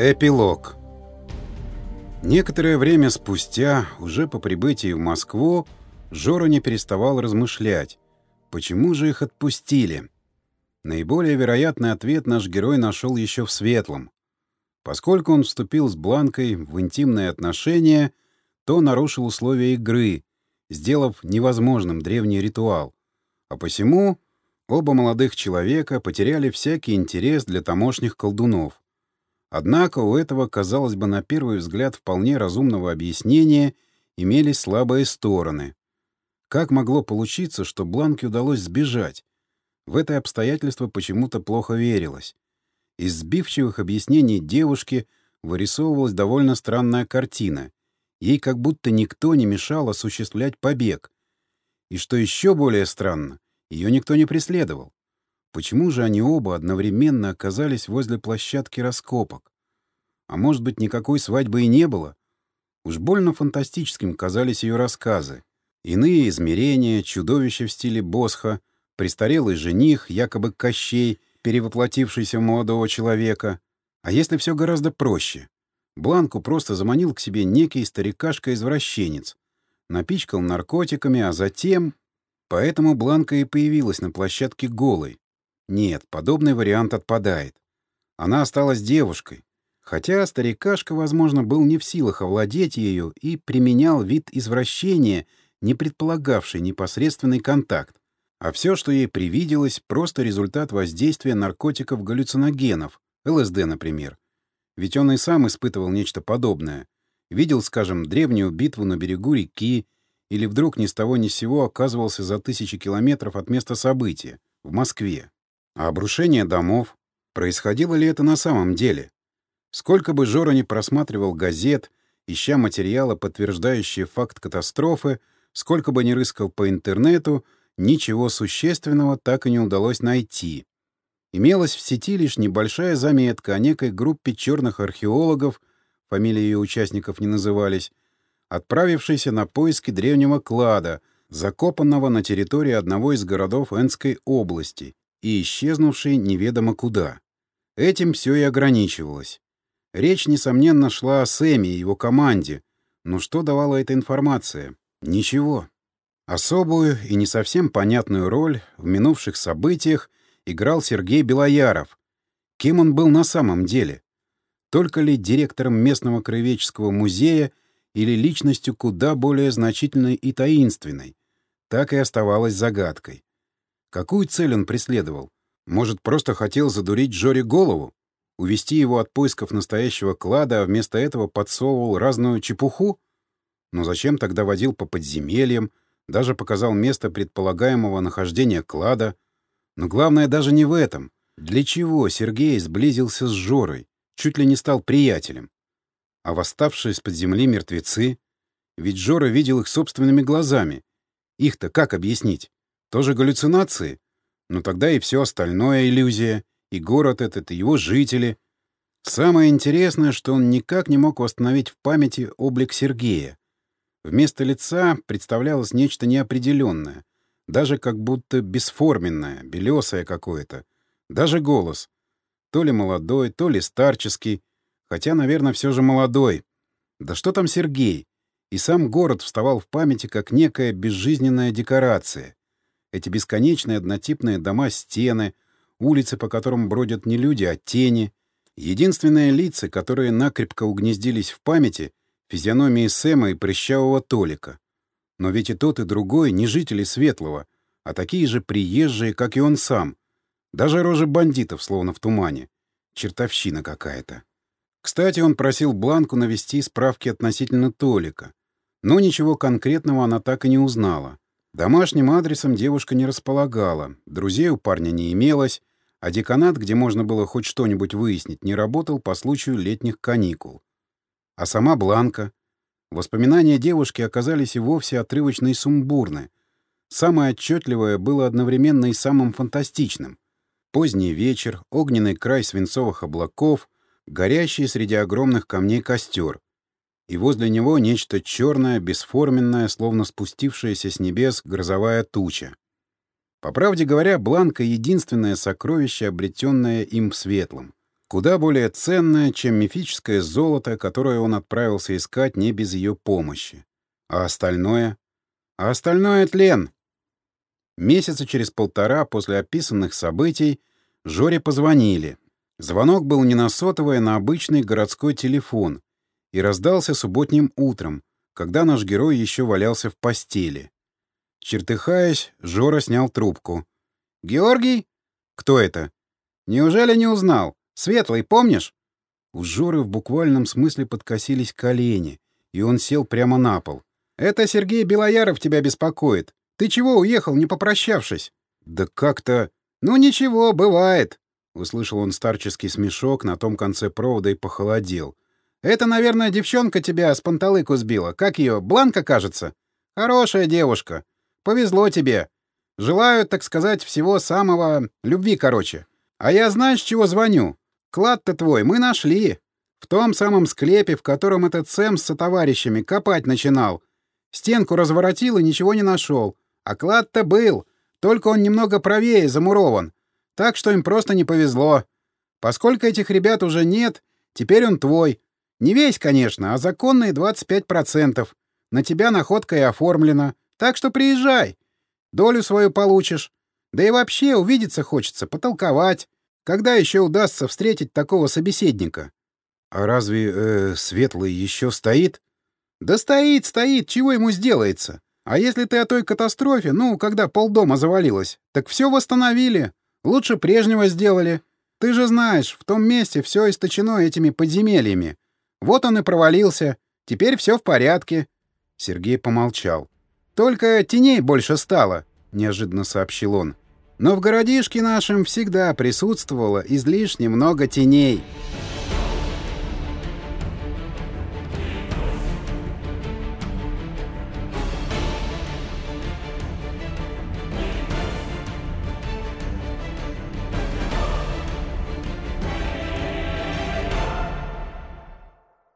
Эпилог Некоторое время спустя, уже по прибытии в Москву, Жора не переставал размышлять, почему же их отпустили. Наиболее вероятный ответ наш герой нашел еще в светлом. Поскольку он вступил с Бланкой в интимные отношения, то нарушил условия игры, сделав невозможным древний ритуал. А посему оба молодых человека потеряли всякий интерес для тамошних колдунов. Однако у этого, казалось бы, на первый взгляд вполне разумного объяснения имелись слабые стороны. Как могло получиться, что Бланке удалось сбежать? В это обстоятельство почему-то плохо верилось. Из сбивчивых объяснений девушки вырисовывалась довольно странная картина. Ей как будто никто не мешал осуществлять побег. И что еще более странно, ее никто не преследовал. Почему же они оба одновременно оказались возле площадки раскопок? А может быть, никакой свадьбы и не было? Уж больно фантастическим казались ее рассказы. Иные измерения, чудовища в стиле Босха, престарелый жених, якобы Кощей, перевоплотившийся в молодого человека. А если все гораздо проще? Бланку просто заманил к себе некий старикашка-извращенец, напичкал наркотиками, а затем... Поэтому Бланка и появилась на площадке голой, нет, подобный вариант отпадает. Она осталась девушкой. Хотя старикашка, возможно, был не в силах овладеть ею и применял вид извращения, не предполагавший непосредственный контакт. А все, что ей привиделось, просто результат воздействия наркотиков-галлюциногенов, ЛСД, например. Ведь он и сам испытывал нечто подобное. Видел, скажем, древнюю битву на берегу реки, или вдруг ни с того ни с сего оказывался за тысячи километров от места события, в Москве. А обрушение домов? Происходило ли это на самом деле? Сколько бы Жора не просматривал газет, ища материалы, подтверждающие факт катастрофы, сколько бы ни рыскал по интернету, ничего существенного так и не удалось найти. Имелась в сети лишь небольшая заметка о некой группе черных археологов, фамилии ее участников не назывались, отправившейся на поиски древнего клада, закопанного на территории одного из городов Энской области, и исчезнувший неведомо куда. Этим все и ограничивалось. Речь, несомненно, шла о Сэме и его команде, но что давала эта информация? Ничего. Особую и не совсем понятную роль в минувших событиях играл Сергей Белояров. Кем он был на самом деле? Только ли директором местного краеведческого музея или личностью куда более значительной и таинственной? Так и оставалось загадкой. Какую цель он преследовал? Может, просто хотел задурить Джори голову? Увести его от поисков настоящего клада, а вместо этого подсовывал разную чепуху? Но зачем тогда водил по подземельям, даже показал место предполагаемого нахождения клада? Но главное даже не в этом. Для чего Сергей сблизился с Жорой, чуть ли не стал приятелем? А восставшие из-под земли мертвецы? Ведь Жора видел их собственными глазами. Их-то как объяснить? Тоже галлюцинации? Но тогда и все остальное иллюзия. И город этот, и его жители. Самое интересное, что он никак не мог восстановить в памяти облик Сергея. Вместо лица представлялось нечто неопределенное, даже как будто бесформенное, белесое какое-то. Даже голос. То ли молодой, то ли старческий. Хотя, наверное, все же молодой. Да что там Сергей? И сам город вставал в памяти как некая безжизненная декорация. Эти бесконечные однотипные дома-стены, улицы, по которым бродят не люди, а тени. Единственные лица, которые накрепко угнездились в памяти — физиономии Сэма и прыщавого Толика. Но ведь и тот, и другой — не жители Светлого, а такие же приезжие, как и он сам. Даже рожи бандитов, словно в тумане. Чертовщина какая-то. Кстати, он просил Бланку навести справки относительно Толика. Но ничего конкретного она так и не узнала. Домашним адресом девушка не располагала, друзей у парня не имелось, а деканат, где можно было хоть что-нибудь выяснить, не работал по случаю летних каникул. А сама Бланка? Воспоминания девушки оказались и вовсе отрывочно и сумбурны. Самое отчетливое было одновременно и самым фантастичным. Поздний вечер, огненный край свинцовых облаков, горящий среди огромных камней костер и возле него нечто черное, бесформенное, словно спустившаяся с небес грозовая туча. По правде говоря, Бланка — единственное сокровище, обретенное им в светлом. Куда более ценное, чем мифическое золото, которое он отправился искать не без ее помощи. А остальное? А остальное — тлен. Месяца через полтора после описанных событий Жоре позвонили. Звонок был не на сотовый, а на обычный городской телефон и раздался субботним утром, когда наш герой еще валялся в постели. Чертыхаясь, Жора снял трубку. «Георгий? Кто это? Неужели не узнал? Светлый, помнишь?» У Жоры в буквальном смысле подкосились колени, и он сел прямо на пол. «Это Сергей Белояров тебя беспокоит. Ты чего уехал, не попрощавшись?» «Да как-то...» «Ну ничего, бывает», — услышал он старческий смешок на том конце провода и похолодел. «Это, наверное, девчонка тебя с панталыку сбила. Как ее, Бланка, кажется? Хорошая девушка. Повезло тебе. Желаю, так сказать, всего самого... любви, короче. А я знаешь, чего звоню? Клад-то твой мы нашли. В том самом склепе, в котором этот Сэм с сотоварищами копать начинал. Стенку разворотил и ничего не нашел. А клад-то был. Только он немного правее замурован. Так что им просто не повезло. Поскольку этих ребят уже нет, теперь он твой. Не весь, конечно, а законные 25%. На тебя находка и оформлена. Так что приезжай. Долю свою получишь. Да и вообще увидеться хочется, потолковать. Когда еще удастся встретить такого собеседника? А разве э, Светлый еще стоит? Да стоит, стоит, чего ему сделается? А если ты о той катастрофе, ну, когда полдома завалилось, так все восстановили. Лучше прежнего сделали. Ты же знаешь, в том месте все источено этими подземельями. Вот он и провалился. Теперь все в порядке. Сергей помолчал. Только теней больше стало, неожиданно сообщил он. Но в городишке нашем всегда присутствовало излишне много теней.